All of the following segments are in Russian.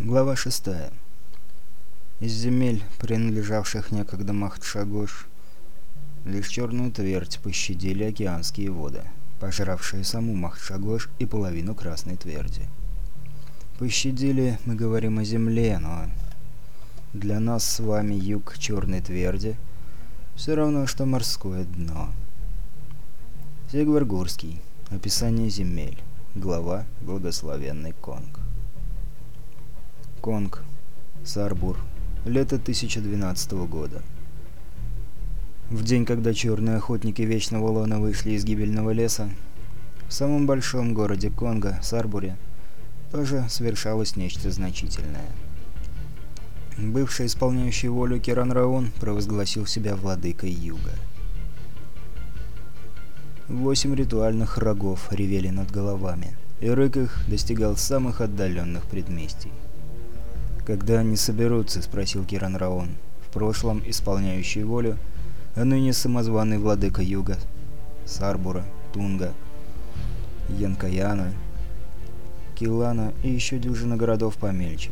Глава 6. Из земель, принадлежавших некогда Махтшагош, лишь черную твердь пощадили океанские воды, пожравшие саму Махтшагош и половину Красной тверди. Пощадили, мы говорим о земле, но для нас с вами юг черной тверди все равно, что морское дно. Сигваргурский. Описание земель. Глава «Благословенный Конг». Конг. Сарбур. Лето 1012 года. В день, когда черные охотники Вечного Лона вышли из гибельного леса, в самом большом городе Конга, Сарбуре, тоже совершалось нечто значительное. Бывший исполняющий волю Керан Раон провозгласил себя владыкой Юга. Восемь ритуальных рогов ревели над головами, и рык их достигал самых отдаленных предместий. «Когда они соберутся?» — спросил Киран Раон. В прошлом исполняющий волю, а ныне самозваный владыка Юга, Сарбура, Тунга, Янкаяна, Килана и еще дюжина городов помельче.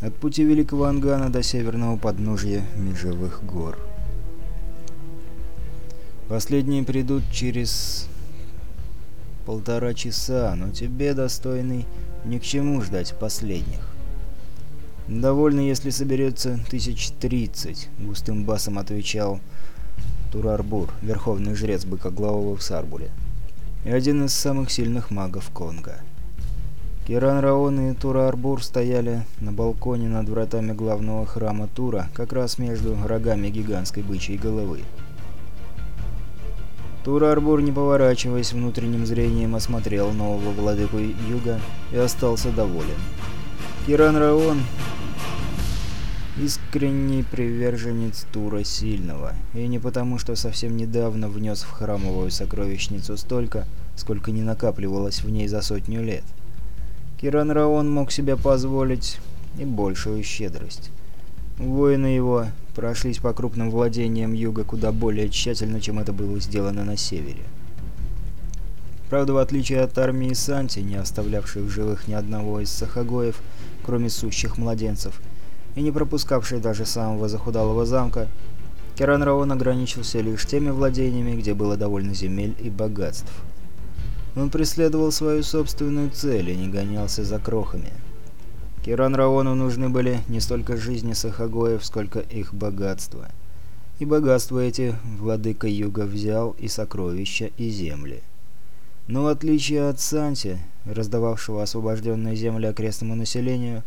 От пути Великого Ангана до северного подножья Межевых гор. Последние придут через полтора часа, но тебе, достойный, ни к чему ждать последних. «Довольно, если соберется тысяч тридцать», — густым басом отвечал Турарбур, верховный жрец Быкоглавого в Сарбуре, и один из самых сильных магов Конга. Киран Раон и Турарбур стояли на балконе над вратами главного храма Тура, как раз между рогами гигантской бычьей головы. Турарбур, не поворачиваясь внутренним зрением, осмотрел нового владыку Юга и остался доволен. Киран Раон искренний приверженец Тура Сильного, и не потому, что совсем недавно внес в храмовую сокровищницу столько, сколько не накапливалось в ней за сотню лет. Киран Раон мог себе позволить и большую щедрость. Воины его прошлись по крупным владениям юга куда более тщательно, чем это было сделано на севере. Правда, в отличие от армии Санти, не оставлявшей в живых ни одного из сахагоев, кроме сущих младенцев, и не пропускавшей даже самого захудалого замка, Керан Раон ограничился лишь теми владениями, где было довольно земель и богатств. Он преследовал свою собственную цель и не гонялся за крохами. Керан Раону нужны были не столько жизни сахагоев, сколько их богатства. И богатства эти владыка Юга взял и сокровища, и земли. Но в отличие от Санти, раздававшего освобожденные земли окрестному населению,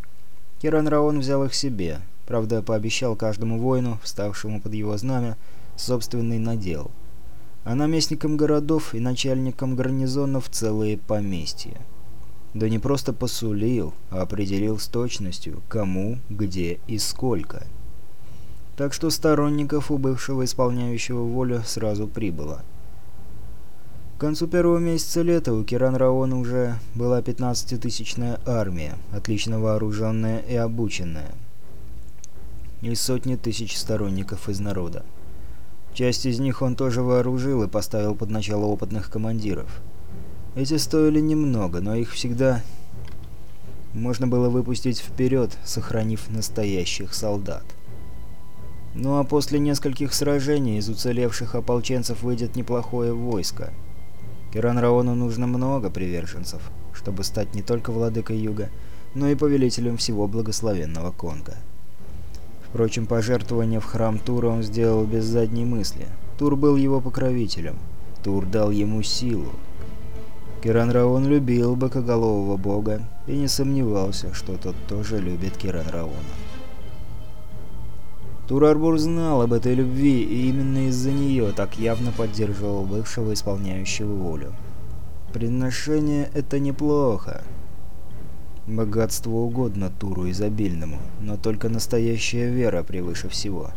Киран Раон взял их себе, правда пообещал каждому воину, вставшему под его знамя, собственный надел, а наместникам городов и начальникам гарнизонов целые поместья. Да не просто посулил, а определил с точностью, кому, где и сколько. Так что сторонников у бывшего исполняющего волю сразу прибыло – к концу первого месяца лета у Киран Раона уже была 15-тысячная армия, отлично вооруженная и обученная, и сотни тысяч сторонников из народа. Часть из них он тоже вооружил и поставил под начало опытных командиров. Эти стоили немного, но их всегда можно было выпустить вперед, сохранив настоящих солдат. Ну а после нескольких сражений из уцелевших ополченцев выйдет неплохое войско – Киранраону нужно много приверженцев, чтобы стать не только владыкой Юга, но и повелителем всего благословенного Конга. Впрочем, пожертвование в храм Тура он сделал без задней мысли. Тур был его покровителем. Тур дал ему силу. Киранраон любил бокоголового бога и не сомневался, что тот тоже любит Киранраона. Турарбур знал об этой любви, и именно из-за нее так явно поддерживал бывшего исполняющего волю. Приношение — это неплохо. Богатство угодно Туру изобильному, но только настоящая вера превыше всего.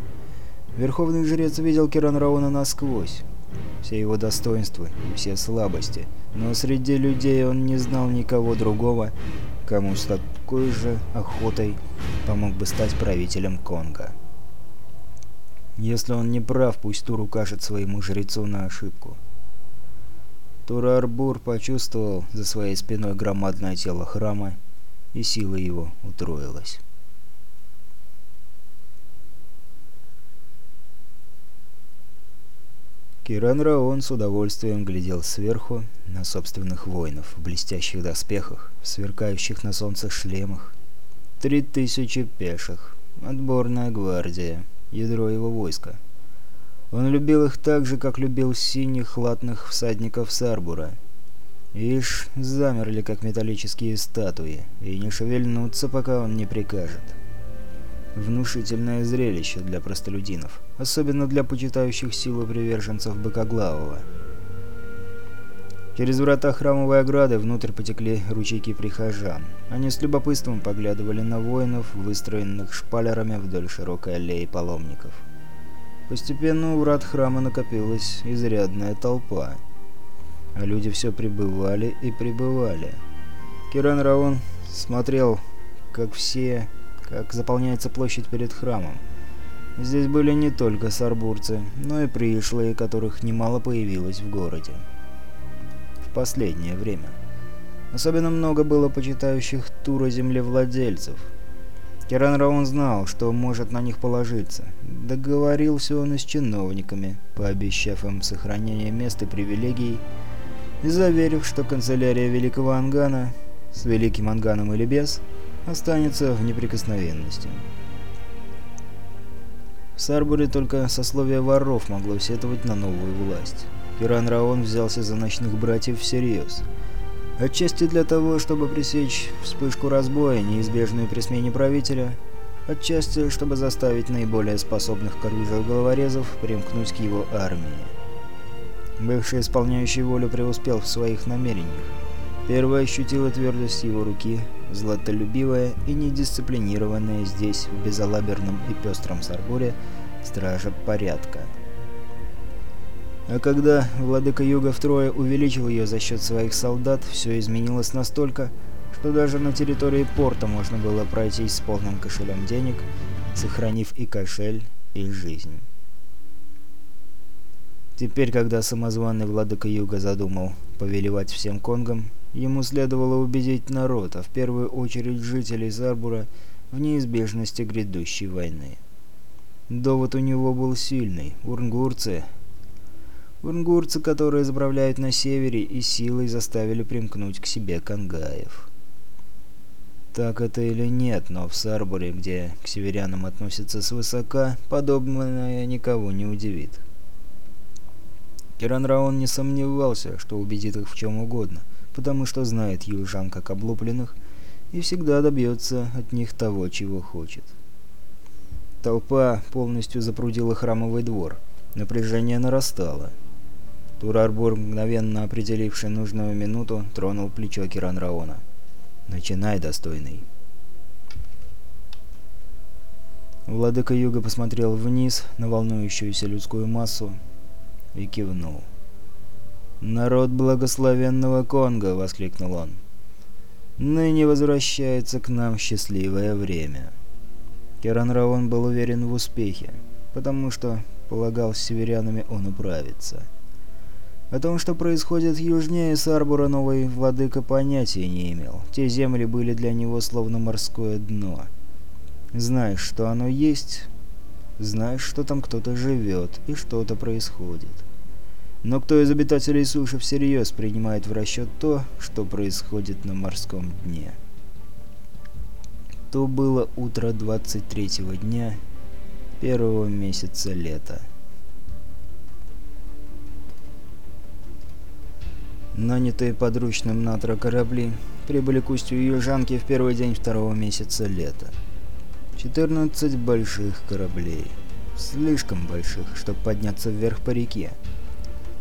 Верховный жрец видел Киран Рауна насквозь, все его достоинства и все слабости, но среди людей он не знал никого другого, кому с такой же охотой помог бы стать правителем Конга. Если он не прав, пусть Тур укажет своему жрецу на ошибку. Турарбур почувствовал за своей спиной громадное тело храма и сила его утроилась. Киран Раон с удовольствием глядел сверху на собственных воинов в блестящих доспехах, в сверкающих на солнце шлемах. Три тысячи пеших. Отборная гвардия. Ядро его войска. Он любил их так же, как любил синих латных всадников Сарбура. Ишь, замерли, как металлические статуи, и не шевельнутся, пока он не прикажет. Внушительное зрелище для простолюдинов, особенно для почитающих силу приверженцев Быкоглавого. Через врата храмовой ограды внутрь потекли ручейки прихожан. Они с любопытством поглядывали на воинов, выстроенных шпалерами вдоль широкой аллеи паломников. Постепенно у врат храма накопилась изрядная толпа. А люди все прибывали и прибывали. Киран Раон смотрел, как все как заполняется площадь перед храмом. Здесь были не только сарбурцы, но и пришлые, которых немало появилось в городе. Последнее время. Особенно много было почитающих тура землевладельцев. Керан Раун знал, что может на них положиться. Договорился он и с чиновниками, пообещав им сохранение мест и привилегий, и заверив, что канцелярия Великого Ангана, с Великим Анганом или без, останется в неприкосновенности. В Сарбуре только сословие воров могло сетовать на новую власть. Киран Раон взялся за ночных братьев всерьез. Отчасти для того, чтобы пресечь вспышку разбоя, неизбежную при смене правителя, отчасти, чтобы заставить наиболее способных к оружию головорезов примкнуть к его армии. Бывший исполняющий волю преуспел в своих намерениях. Первая ощутила твердость его руки, златолюбивая и недисциплинированная здесь, в безалаберном и пестром Сарбуре, стража порядка. А когда владыка Юга втрое увеличил ее за счет своих солдат, все изменилось настолько, что даже на территории порта можно было пройтись с полным кошелем денег, сохранив и кошель, и жизнь. Теперь, когда самозваный владыка Юга задумал повелевать всем конгом, Ему следовало убедить народ, а в первую очередь жителей Зарбура, в неизбежности грядущей войны. Довод у него был сильный. Урнгурцы... Урнгурцы, которые заправляют на севере и силой заставили примкнуть к себе кангаев. Так это или нет, но в Сарбуре, где к северянам относятся свысока, подобное никого не удивит. Киран Раон не сомневался, что убедит их в чем угодно — потому что знает южан как облупленных и всегда добьется от них того, чего хочет. Толпа полностью запрудила храмовый двор. Напряжение нарастало. Турарбур, мгновенно определивший нужную минуту, тронул плечо Киранраона. «Начинай, достойный». Владыка Юга посмотрел вниз на волнующуюся людскую массу и кивнул. «Народ благословенного Конго!» — воскликнул он. «Ныне возвращается к нам счастливое время». Керан Раон был уверен в успехе, потому что полагал, с северянами он управится. О том, что происходит южнее Сарбура, новый владыка понятия не имел. Те земли были для него словно морское дно. Знаешь, что оно есть, знаешь, что там кто-то живет и что-то происходит. Но кто из обитателей суши всерьез принимает в расчет то, что происходит на морском дне? То было утро 23-го дня первого месяца лета. Нанятые подручным Натра корабли прибыли к устью Южанки в первый день второго месяца лета. 14 больших кораблей. Слишком больших, чтобы подняться вверх по реке.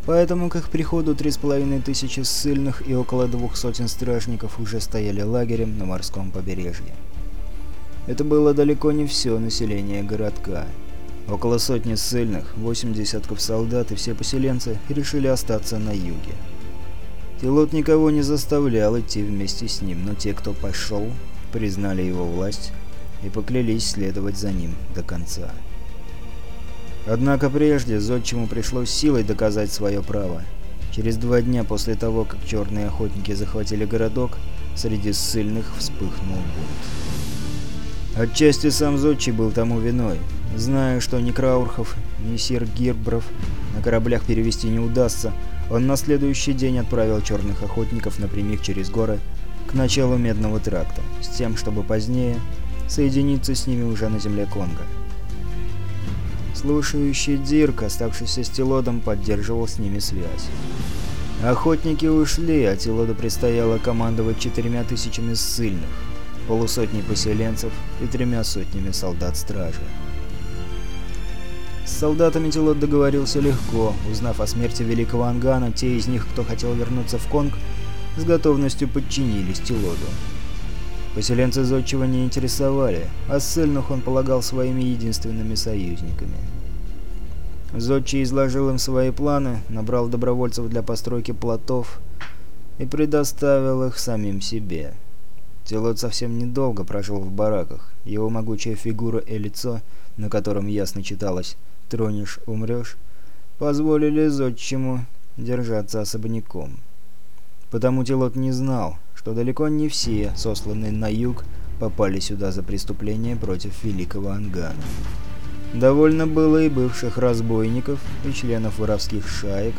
Поэтому к их приходу три с половиной тысячи ссыльных и около двух сотен стражников уже стояли лагерем на морском побережье. Это было далеко не все население городка. Около сотни ссыльных, восемь десятков солдат и все поселенцы решили остаться на юге. Тилот никого не заставлял идти вместе с ним, но те, кто пошел, признали его власть и поклялись следовать за ним до конца. Однако прежде Зодчему пришлось силой доказать свое право. Через два дня после того, как черные охотники захватили городок, среди ссыльных вспыхнул бунт. Отчасти сам Зодчий был тому виной. Зная, что ни Краурхов, ни Сир Гирбров на кораблях перевести не удастся, он на следующий день отправил черных охотников напрямик через горы к началу Медного тракта, с тем, чтобы позднее соединиться с ними уже на земле Конга. Слушающий Дирк, оставшийся с Тилодом, поддерживал с ними связь. Охотники ушли, а Тилоду предстояло командовать четырьмя тысячами ссыльных, полусотней поселенцев и тремя сотнями солдат-стражи. С солдатами Тилот договорился легко. Узнав о смерти Великого Ангана, те из них, кто хотел вернуться в Конг, с готовностью подчинились Тилоду. Поселенцы Зодчего не интересовали, а ссыльных он полагал своими единственными союзниками. Зодчий изложил им свои планы, набрал добровольцев для постройки плотов и предоставил их самим себе. Телот совсем недолго прожил в бараках. Его могучая фигура и лицо, на котором ясно читалось «тронешь – умрешь», позволили Зодчему держаться особняком. Потому Телот не знал, что далеко не все, сосланные на юг, попали сюда за преступление против великого Ангана. Довольно было и бывших разбойников, и членов воровских шаек,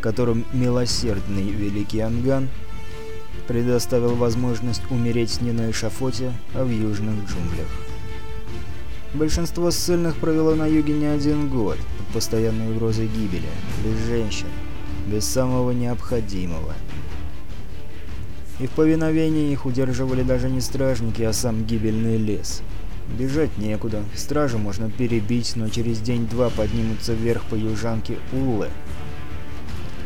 которым милосердный великий Анган предоставил возможность умереть не на эшафоте, а в южных джунглях. Большинство ссыльных провело на юге не один год, под постоянной угрозой гибели, без женщин, без самого необходимого – и в повиновении их удерживали даже не стражники, а сам гибельный лес. Бежать некуда, стражу можно перебить, но через день-два поднимутся вверх по южанке Уллы.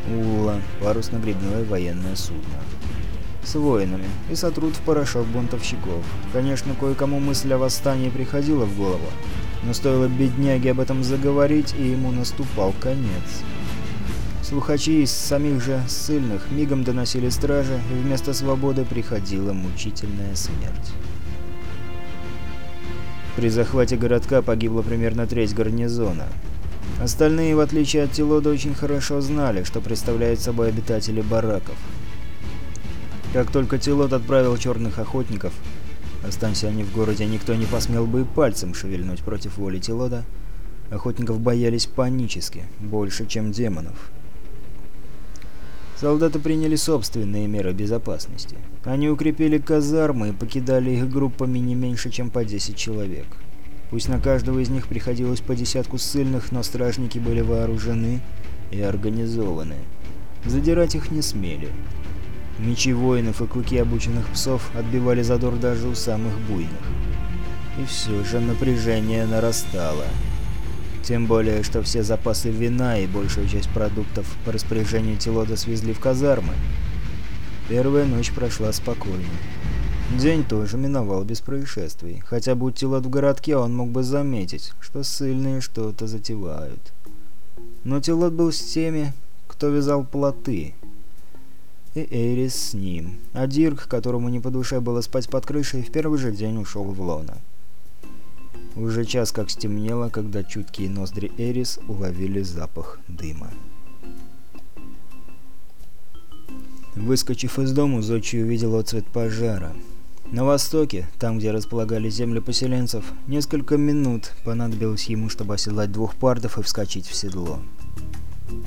Улла – парусно-гребное военное судно. С воинами, и сотрут в порошок бунтовщиков. Конечно, кое-кому мысль о восстании приходила в голову, но стоило бедняге об этом заговорить, и ему наступал конец. Слухачи из самих же ссыльных мигом доносили стражи, и вместо свободы приходила мучительная смерть. При захвате городка погибла примерно треть гарнизона. Остальные, в отличие от Тилода, очень хорошо знали, что представляют собой обитатели бараков. Как только Тилот отправил черных охотников, останься они в городе, никто не посмел бы и пальцем шевельнуть против воли Тилода, охотников боялись панически, больше, чем демонов. Солдаты приняли собственные меры безопасности. Они укрепили казармы и покидали их группами не меньше, чем по 10 человек. Пусть на каждого из них приходилось по десятку ссыльных, но стражники были вооружены и организованы. Задирать их не смели. Мечи воинов и клыки обученных псов отбивали задор даже у самых буйных. И все же напряжение нарастало. Тем более, что все запасы вина и большую часть продуктов по распоряжению Тилода свезли в казармы. Первая ночь прошла спокойно. День тоже миновал без происшествий. Хотя будь Тилот в городке, он мог бы заметить, что сильные что-то затевают. Но Тилот был с теми, кто вязал плоты. И Эйрис с ним. А Дирк, которому не по душе было спать под крышей, в первый же день ушел в лона. Уже час как стемнело, когда чуткие ноздри Эрис уловили запах дыма. Выскочив из дома, Зодчий увидел отцвет пожара. На востоке, там, где располагались земли поселенцев, несколько минут понадобилось ему, чтобы оседлать двух пардов и вскочить в седло.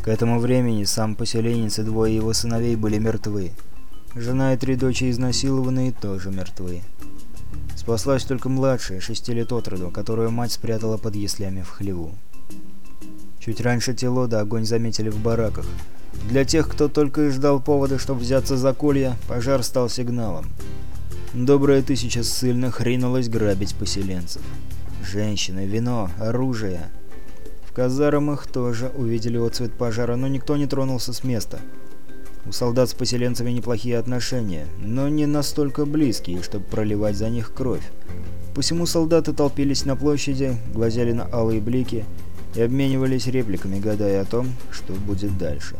К этому времени сам поселенец и двое его сыновей были мертвы. Жена и три дочери изнасилованные тоже мертвы. Спаслась только младшая, шести лет от роду, которую мать спрятала под яслями в хлеву. Чуть раньше Телода огонь заметили в бараках. Для тех, кто только и ждал повода, чтобы взяться за колья, пожар стал сигналом. Добрая тысяча ссыльных ринулась грабить поселенцев. Женщины, вино, оружие. Казармах тоже увидели отцвет пожара, но никто не тронулся с места. У солдат с поселенцами неплохие отношения, но не настолько близкие, чтобы проливать за них кровь. Посему солдаты толпились на площади, глазели на алые блики и обменивались репликами, гадая о том, что будет дальше.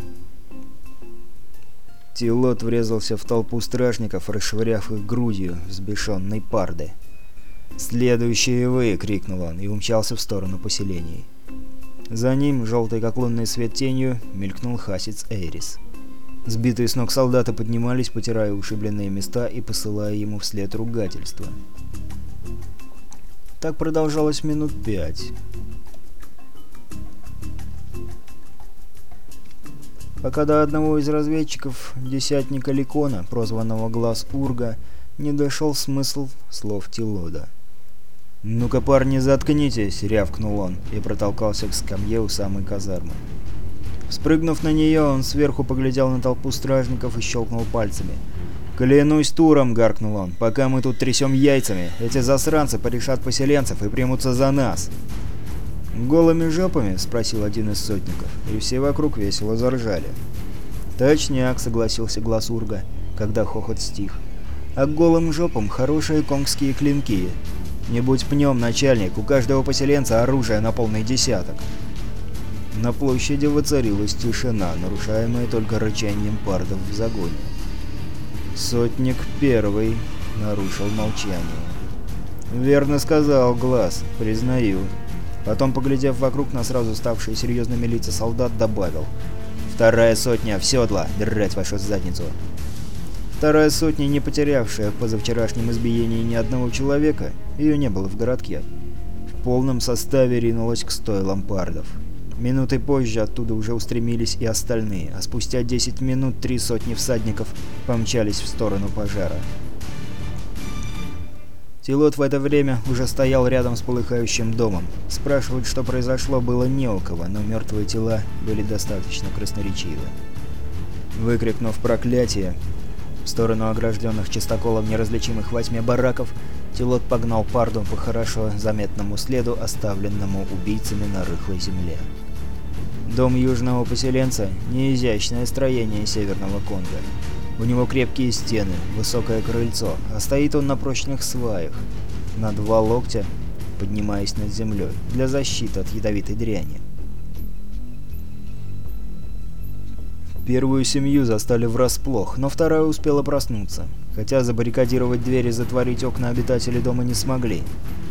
Тилот врезался в толпу стражников, расшвыряв их грудью взбешенной парды. «Следующие вы!» — крикнул он и умчался в сторону поселений. За ним, желтый как лунный свет тенью, мелькнул хасец Эйрис. Сбитые с ног солдаты поднимались, потирая ушибленные места и посылая ему вслед ругательства. Так продолжалось минут пять. Пока до одного из разведчиков, десятника Ликона, прозванного Глаз Урга, не дошел смысл слов Тилода. «Ну-ка, парни, заткнитесь!» — рявкнул он и протолкался к скамье у самой казармы. Спрыгнув на нее, он сверху поглядел на толпу стражников и щелкнул пальцами. «Клянусь туром!» — гаркнул он. «Пока мы тут трясем яйцами, эти засранцы порешат поселенцев и примутся за нас!» «Голыми жопами?» — спросил один из сотников, и все вокруг весело заржали. «Точняк!» — согласился глаз Урга, когда хохот стих. «А голым жопам хорошие конгские клинки. Не будь пнем, начальник, у каждого поселенца оружие на полный десяток». На площади воцарилась тишина, нарушаемая только рычанием пардов в загоне. Сотник первый нарушил молчание. «Верно сказал, Глаз, признаю». Потом, поглядев вокруг на сразу ставшие серьезными лица солдат, добавил. «Вторая сотня, в седла, драть вашу задницу!» Вторая сотня, не потерявшая в позавчерашнем избиении ни одного человека, ее не было в городке, в полном составе ринулась к стойлам пардов. Минутой позже оттуда уже устремились и остальные, а спустя 10 минут три сотни всадников помчались в сторону пожара. Тилот в это время уже стоял рядом с полыхающим домом. Спрашивать, что произошло, было не у кого, но мертвые тела были достаточно красноречивы. Выкрикнув проклятие в сторону огражденных чистоколом неразличимых во тьме бараков, Тилот погнал Парду по хорошо заметному следу, оставленному убийцами на рыхлой земле. Дом южного поселенца – неизящное строение Северного Конга. У него крепкие стены, высокое крыльцо, а стоит он на прочных сваях, на два локтя, поднимаясь над землей, для защиты от ядовитой дряни. Первую семью застали врасплох, но вторая успела проснуться. Хотя забаррикадировать двери и затворить окна обитатели дома не смогли.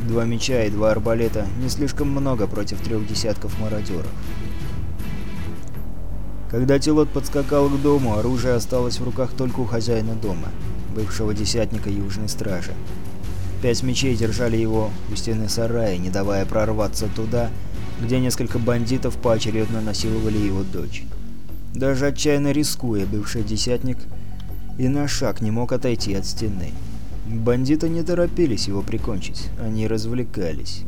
Два меча и два арбалета – не слишком много против трех десятков мародеров. Когда Тилот подскакал к дому, оружие осталось в руках только у хозяина дома, бывшего десятника Южной Стражи. Пять мечей держали его у стены сарая, не давая прорваться туда, где несколько бандитов поочередно насиловали его дочь. Даже отчаянно рискуя, бывший десятник и на шаг не мог отойти от стены. Бандиты не торопились его прикончить, они развлекались.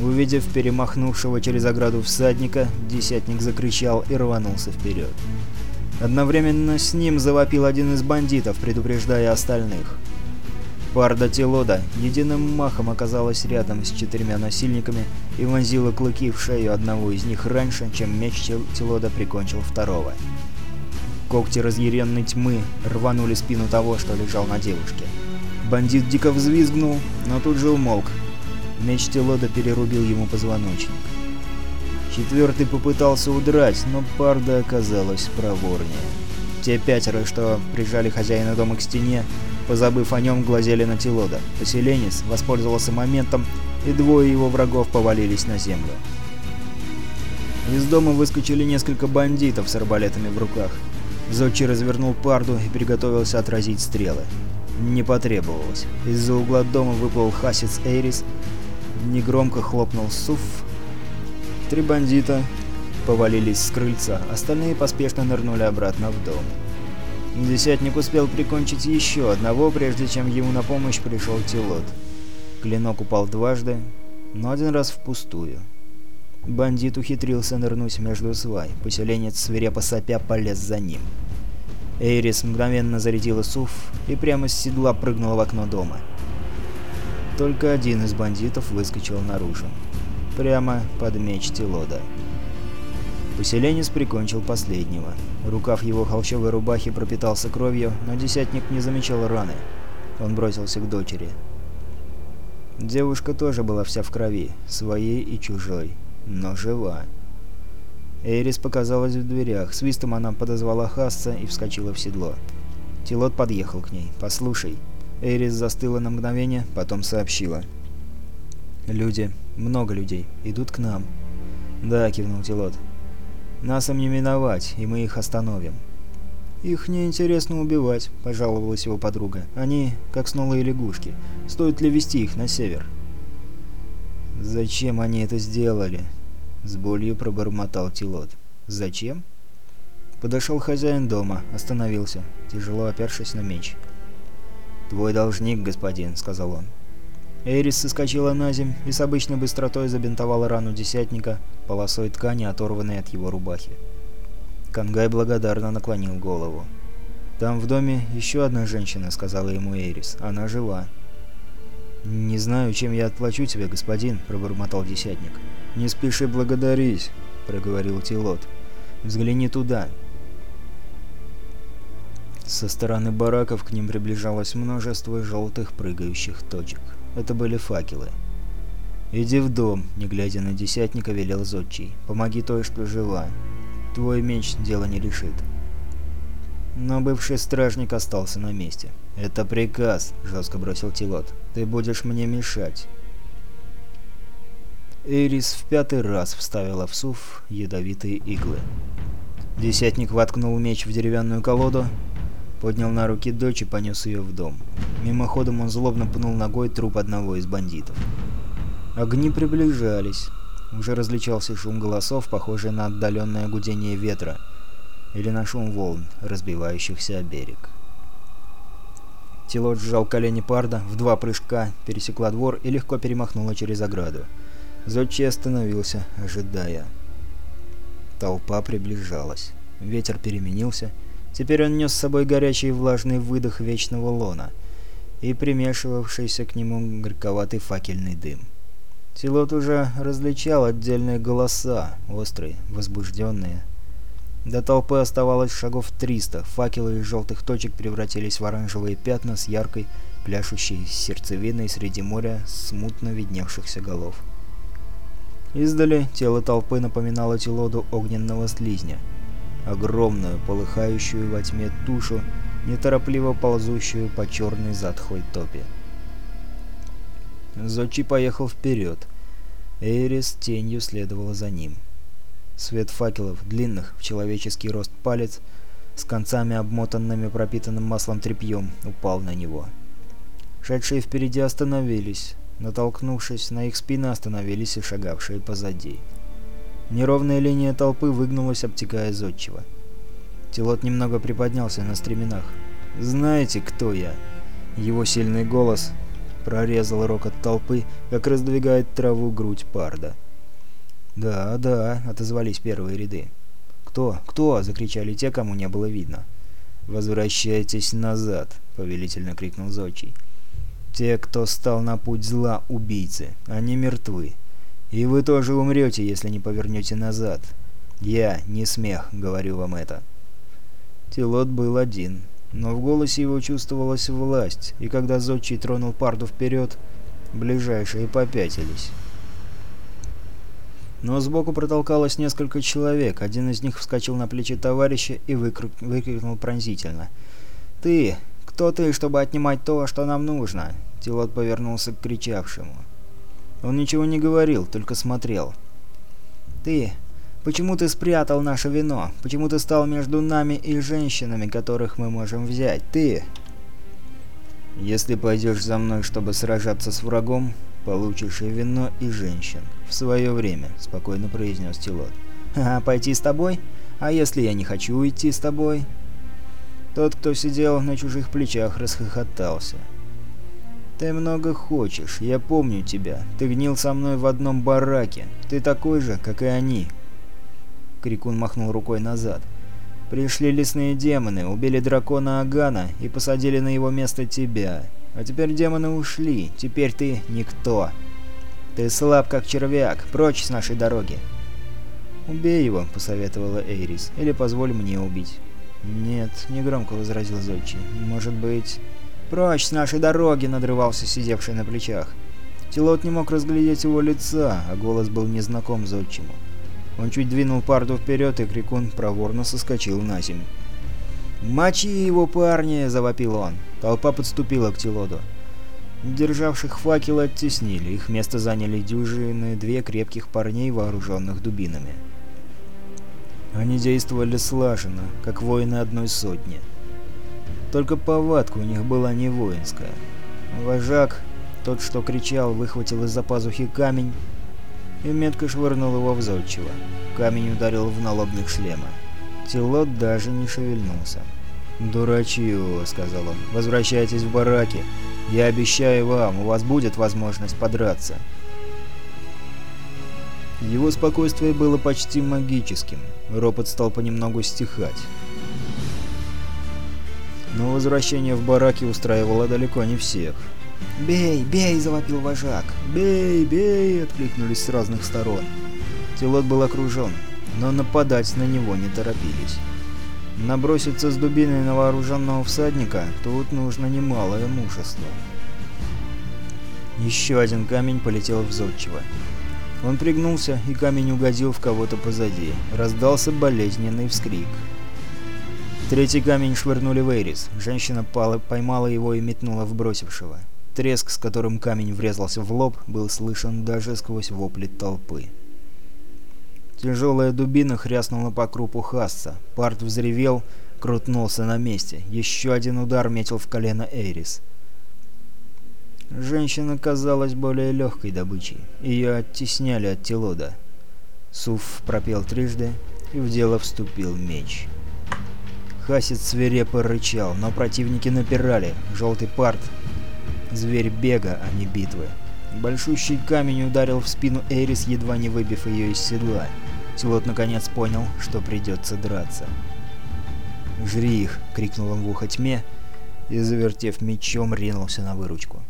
Увидев перемахнувшего через ограду всадника, десятник закричал и рванулся вперед. Одновременно с ним завопил один из бандитов, предупреждая остальных. Парда Тилода единым махом оказалась рядом с четырьмя насильниками и вонзила клыки в шею одного из них раньше, чем меч Тилода прикончил второго. Когти разъяренной тьмы рванули спину того, что лежал на девушке. Бандит дико взвизгнул, но тут же умолк, Меч Телода перерубил ему позвоночник. Четвертый попытался удрать, но Парда оказалась проворнее. Те пятеро, что прижали хозяина дома к стене, позабыв о нем, глазели на Телода. Поселенец воспользовался моментом, и двое его врагов повалились на землю. Из дома выскочили несколько бандитов с арбалетами в руках. Зодчий развернул Парду и приготовился отразить стрелы. Не потребовалось. Из-за угла дома выплыл Хасец Эйрис негромко хлопнул суф. Три бандита повалились с крыльца, остальные поспешно нырнули обратно в дом. Десятник успел прикончить еще одного, прежде чем ему на помощь пришел Тилот. Клинок упал дважды, но один раз впустую. Бандит ухитрился нырнуть между свай, поселенец свирепо сопя полез за ним. Эйрис мгновенно зарядила суф и прямо с седла прыгнула в окно дома. Только один из бандитов выскочил наружу. Прямо под меч Тилода. Поселенец прикончил последнего. Рукав его холщовой рубахи пропитался кровью, но десятник не замечал раны. Он бросился к дочери. Девушка тоже была вся в крови, своей и чужой, но жива. Эйрис показалась в дверях. Свистом она подозвала Хасса и вскочила в седло. Тилот подъехал к ней. «Послушай, Эрис застыла на мгновение, потом сообщила. «Люди, много людей, идут к нам». «Да», — кивнул Тилот. «Нас им не миновать, и мы их остановим». «Их неинтересно убивать», — пожаловалась его подруга. «Они как снулые лягушки. Стоит ли вести их на север?» «Зачем они это сделали?» — с болью пробормотал Тилот. «Зачем?» Подошел хозяин дома, остановился, тяжело опершись на меч. «Твой должник, господин», — сказал он. Эрис соскочила на земь и с обычной быстротой забинтовала рану десятника полосой ткани, оторванной от его рубахи. Кангай благодарно наклонил голову. «Там в доме еще одна женщина», — сказала ему Эрис. «Она жива». «Не знаю, чем я отплачу тебе, господин», — пробормотал десятник. «Не спеши благодарить», — проговорил Тилот. «Взгляни туда». Со стороны бараков к ним приближалось множество желтых прыгающих точек. Это были факелы. «Иди в дом», — не глядя на десятника, велел Зодчий. «Помоги той, что жива. Твой меч дело не решит». Но бывший стражник остался на месте. «Это приказ», — жестко бросил Тилот. «Ты будешь мне мешать». Эрис в пятый раз вставила в суф ядовитые иглы. Десятник воткнул меч в деревянную колоду, поднял на руки дочь и понес ее в дом. Мимоходом он злобно пнул ногой труп одного из бандитов. Огни приближались. Уже различался шум голосов, похожий на отдаленное гудение ветра, или на шум волн, разбивающихся о берег. Тилот сжал колени парда, в два прыжка пересекла двор и легко перемахнула через ограду. Зодчий остановился, ожидая. Толпа приближалась. Ветер переменился. Теперь он нес с собой горячий влажный выдох вечного лона и примешивавшийся к нему горьковатый факельный дым. Тилот уже различал отдельные голоса, острые, возбужденные. До толпы оставалось шагов 300, факелы из желтых точек превратились в оранжевые пятна с яркой, пляшущей сердцевиной среди моря смутно видневшихся голов. Издали тело толпы напоминало Тилоду огненного слизня. Огромную, полыхающую во тьме тушу, неторопливо ползущую по черной затхлой топе. Зодчий поехал вперед. Эйрис тенью следовала за ним. Свет факелов, длинных, в человеческий рост палец, с концами обмотанными пропитанным маслом тряпьем, упал на него. Шедшие впереди остановились. Натолкнувшись на их спины, остановились и шагавшие позади. Неровная линия толпы выгнулась, обтекая зодчего. Тилот немного приподнялся на стременах. «Знаете, кто я?» Его сильный голос прорезал рокот толпы, как раздвигает траву грудь парда. «Да, да», — отозвались первые ряды. «Кто? Кто?» — закричали те, кому не было видно. «Возвращайтесь назад», — повелительно крикнул Зодчий. Те, кто стал на путь зла, убийцы, они мертвы. И вы тоже умрете, если не повернете назад. Я, не смех, говорю вам это. Тилот был один, но в голосе его чувствовалась власть, и когда Зодчий тронул парду вперед, ближайшие попятились. Но сбоку протолкалось несколько человек, один из них вскочил на плечи товарища и выкрикнул пронзительно. «Ты! «Кто ты, чтобы отнимать то, что нам нужно?» Тилот повернулся к кричавшему. Он ничего не говорил, только смотрел. «Ты! Почему ты спрятал наше вино? Почему ты стал между нами и женщинами, которых мы можем взять? Ты!» «Если пойдешь за мной, чтобы сражаться с врагом, получишь и вино, и женщин. В свое время», — спокойно произнес Тилот. «А, пойти с тобой? А если я не хочу уйти с тобой?» Тот, кто сидел на чужих плечах, расхохотался. «Ты много хочешь, я помню тебя. Ты гнил со мной в одном бараке. Ты такой же, как и они». Крикун махнул рукой назад. «Пришли лесные демоны, убили дракона Агана и посадили на его место тебя. А теперь демоны ушли, теперь ты никто. Ты слаб, как червяк, прочь с нашей дороги». «Убей его», — посоветовала Эйрис, — «или позволь мне убить». «Нет», — негромко возразил Зодчий. «Может быть...» «Прочь с нашей дороги!» — надрывался сидевший на плечах. Тилот не мог разглядеть его лица, а голос был незнаком Зодчему. Он чуть двинул парду вперед, и Крикун проворно соскочил на землю. «Мочи его, парни!» — завопил он. Толпа подступила к Тилоду. Державших факелы оттеснили, их место заняли дюжины две крепких парней, вооруженных дубинами. Они действовали слаженно, как воины одной сотни. Только повадка у них была не воинская. Вожак, тот, что кричал, выхватил из-за пазухи камень и метко швырнул его в зодчего. Камень ударил в налобник шлема. Тилот даже не шевельнулся. «Дурачье», — сказал он, — «возвращайтесь в бараки. Я обещаю вам, у вас будет возможность подраться». Его спокойствие было почти магическим. Ропот стал понемногу стихать. Но возвращение в бараки устраивало далеко не всех. «Бей, бей!» — завопил вожак. «Бей, бей!» — откликнулись с разных сторон. Телот был окружен, но нападать на него не торопились. Наброситься с дубиной на вооруженного всадника тут нужно немалое мужество. Еще один камень полетел в зодчего. Он пригнулся, и камень угодил в кого-то позади. Раздался болезненный вскрик. Третий камень швырнули в Эйрис. Женщина пала, поймала его и метнула в бросившего. Треск, с которым камень врезался в лоб, был слышен даже сквозь вопли толпы. Тяжелая дубина хряснула по крупу Хасса. Парт взревел, крутнулся на месте. Еще один удар метил в колено Эйрис. Женщина казалась более легкой добычей. Ее оттесняли от Телода. Суф пропел трижды, и в дело вступил меч. Хасец свирепо рычал, но противники напирали. Желтый парт — зверь бега, а не битвы. Большущий камень ударил в спину Эрис, едва не выбив ее из седла. Телот наконец понял, что придется драться. «Жри их!» — крикнул он в ухо тьме и, завертев мечом, ринулся на выручку.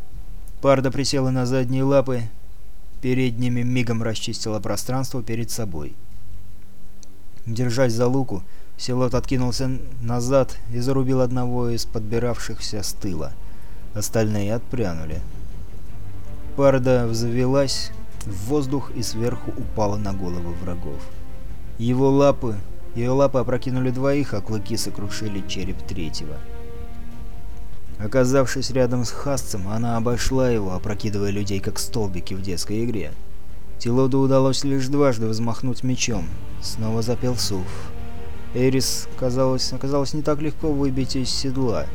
Парда присела на задние лапы, передними мигом расчистила пространство перед собой. Держась за луку, Силот откинулся назад и зарубил одного из подбиравшихся с тыла. Остальные отпрянули. Парда взвелась в воздух и сверху упала на головы врагов. Его лапы... Ее лапы опрокинули двоих, а клыки сокрушили череп третьего. Оказавшись рядом с Хасцем, она обошла его, опрокидывая людей как столбики в детской игре. Тилоду удалось лишь дважды взмахнуть мечом. Снова запел Суф. Эрис, казалось, оказалось не так легко выбить из седла.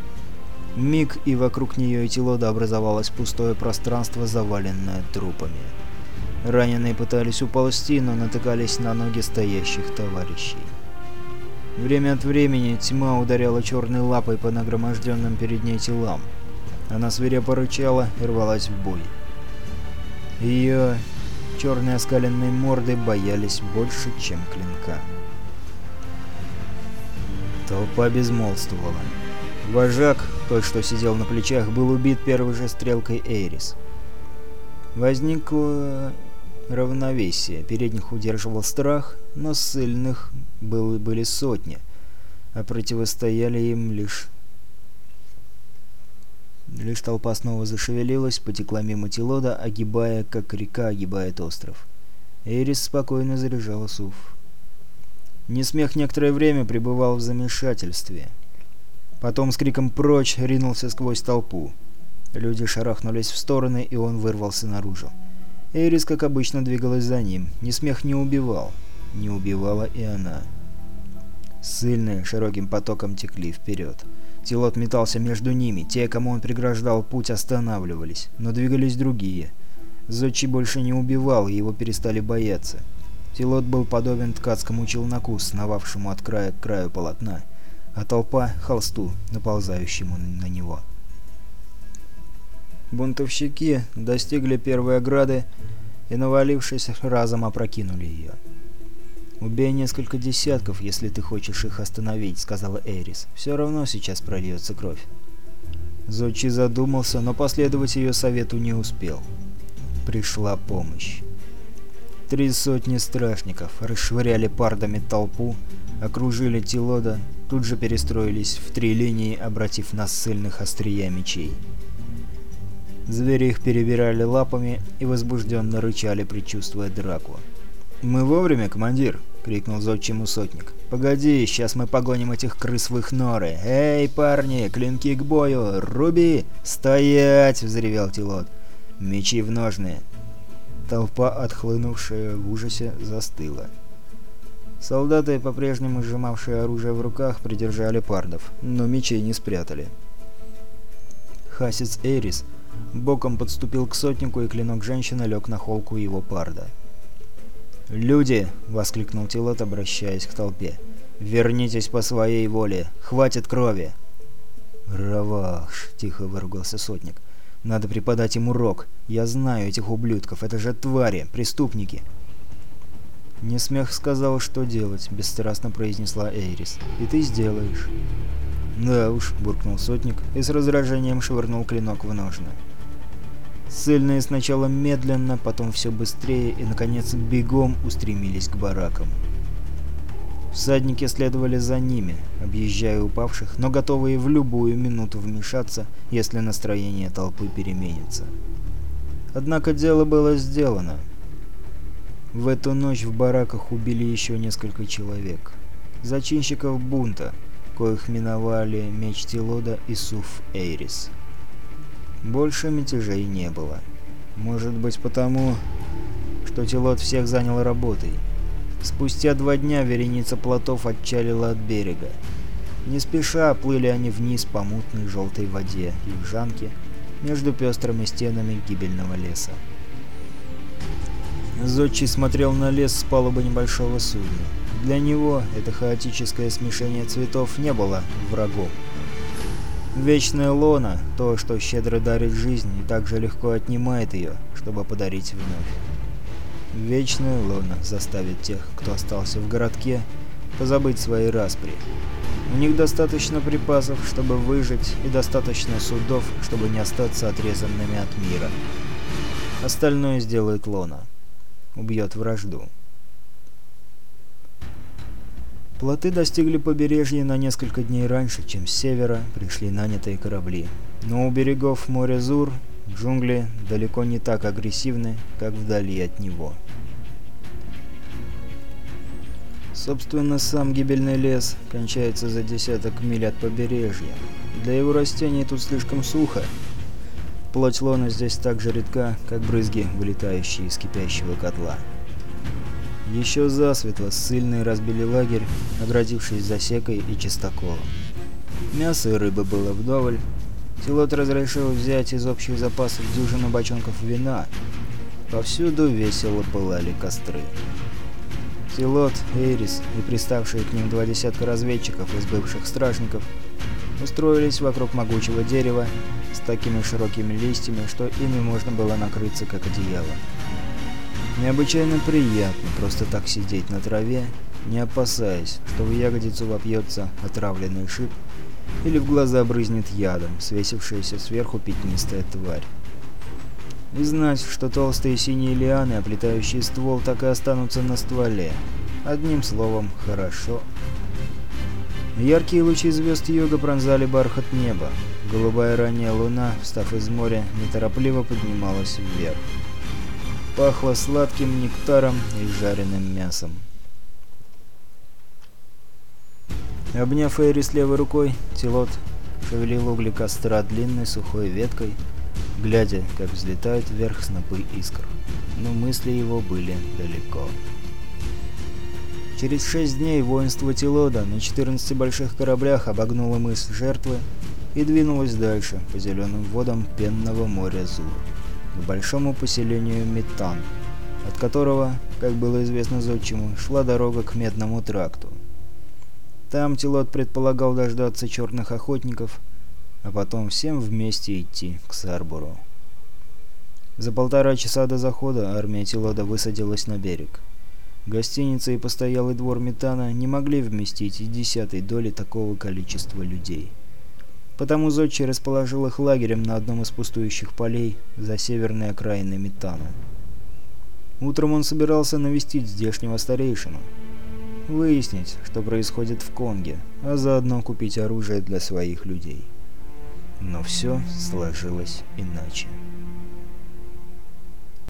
Миг, и вокруг нее и Тилода образовалось пустое пространство, заваленное трупами. Раненые пытались уползти, но натыкались на ноги стоящих товарищей. Время от времени тьма ударяла черной лапой по нагроможденным перед ней телам. Она свирепо рычала и рвалась в бой. Ее черные оскаленные морды боялись больше, чем клинка. Толпа безмолвствовала. Вожак, тот, что сидел на плечах, был убит первой же стрелкой Эйрис. Возникло равновесие. Передних удерживал страх, но сильных был, были сотни, а противостояли им лишь... Лишь толпа снова зашевелилась, потекла мимо Тилода, огибая, как река огибает остров. Эрис спокойно заряжала суф. Несмех некоторое время пребывал в замешательстве. Потом с криком «Прочь!» ринулся сквозь толпу. Люди шарахнулись в стороны, и он вырвался наружу. Эрис, как обычно, двигалась за ним. Несмех не убивал. Не убивала и она. Сильные широким потоком текли вперед. Тилот метался между ними. Те, кому он преграждал путь, останавливались. Но двигались другие. Зодчий больше не убивал, и его перестали бояться. Тилот был подобен ткацкому челноку, сновавшему от края к краю полотна, а толпа — холсту, наползающему на него. Бунтовщики достигли первой ограды и, навалившись, разом опрокинули ее. «Убей несколько десятков, если ты хочешь их остановить», — сказала Эрис. «Все равно сейчас прольется кровь». Зодчий задумался, но последовать ее совету не успел. Пришла помощь. Три сотни страшников расшвыряли пардами толпу, окружили Тилода, тут же перестроились в три линии, обратив нас сильных острия мечей. Звери их перебирали лапами и возбужденно рычали, предчувствуя драку. «Мы вовремя, командир!» — крикнул зодчему сотник. «Погоди, сейчас мы погоним этих крыс в их норы! Эй, парни, клинки к бою! Руби! Стоять!» — взревел Тилот. «Мечи в ножны!» Толпа, отхлынувшая в ужасе, застыла. Солдаты, по-прежнему сжимавшие оружие в руках, придержали пардов, но мечей не спрятали. Хасец Эрис боком подступил к сотнику, и клинок женщины лег на холку его парда. «Люди!» — воскликнул Тилот, обращаясь к толпе. «Вернитесь по своей воле! Хватит крови!» «Раваш!» — тихо выругался сотник. «Надо преподать им урок. Я знаю этих ублюдков. Это же твари, преступники!» «Не смех сказал, что делать», — бесстрастно произнесла Эйрис. «И ты сделаешь». «Да уж», — буркнул сотник и с раздражением швырнул клинок в ножны. Сыльные сначала медленно, потом все быстрее и, наконец, бегом устремились к баракам. Всадники следовали за ними, объезжая упавших, но готовые в любую минуту вмешаться, если настроение толпы переменится. Однако дело было сделано. В эту ночь в бараках убили еще несколько человек. Зачинщиков бунта, коих миновали меч Тилода и Суф Эйрис. Больше мятежей не было. Может быть потому, что Тилот всех занял работой. Спустя два дня вереница плотов отчалила от берега. Не спеша плыли они вниз по мутной желтой воде южанки между пестрыми стенами гибельного леса. Зодчий смотрел на лес с палубы небольшого судна. Для него это хаотическое смешение цветов не было врагом. Вечная лона — то, что щедро дарит жизнь и также легко отнимает ее, чтобы подарить вновь. Вечная лона заставит тех, кто остался в городке, позабыть свои распри. У них достаточно припасов, чтобы выжить, и достаточно судов, чтобы не остаться отрезанными от мира. Остальное сделает лона. Убьет вражду. Плоты достигли побережья на несколько дней раньше, чем с севера пришли нанятые корабли. Но у берегов моря Зур джунгли далеко не так агрессивны, как вдали от него. Собственно, сам гибельный лес кончается за десяток миль от побережья. Для его растений тут слишком сухо. Плоть лона здесь так же редка, как брызги, вылетающие из кипящего котла. Еще засветло ссыльные разбили лагерь, оградившись засекой и чистоколом. Мяса и рыбы было вдоволь. Тилот разрешил взять из общих запасов дюжину бочонков вина. Повсюду весело пылали костры. Тилот, Эйрис и приставшие к ним два десятка разведчиков из бывших стражников устроились вокруг могучего дерева с такими широкими листьями, что ими можно было накрыться как одеяло. Необычайно приятно просто так сидеть на траве, не опасаясь, что в ягодицу вопьется отравленный шип или в глаза брызнет ядом, свесившаяся сверху пятнистая тварь. И знать, что толстые синие лианы, оплетающие ствол, так и останутся на стволе. Одним словом, хорошо. Яркие лучи звезд юга пронзали бархат неба. Голубая ранняя луна, встав из моря, неторопливо поднималась вверх. Пахло сладким нектаром и жареным мясом. Обняв Эйрис левой рукой, Тилот шевелил угли костра длинной сухой веткой, глядя, как взлетают вверх снопы искр. Но мысли его были далеко. Через шесть дней воинство Тилода на 14 больших кораблях обогнуло мыс жертвы и двинулось дальше по зеленым водам пенного моря Зур к большому поселению Метан, от которого, как было известно зодчему, шла дорога к Медному тракту. Там Тилот предполагал дождаться черных охотников, а потом всем вместе идти к Сарбуру. За полтора часа до захода армия Тилода высадилась на берег. Гостиница и постоялый двор Метана не могли вместить и десятой доли такого количества людей. Потому Зодчий расположил их лагерем на одном из пустующих полей за северной окраиной Метана. Утром он собирался навестить здешнего старейшину, выяснить, что происходит в Конге, а заодно купить оружие для своих людей. Но все сложилось иначе.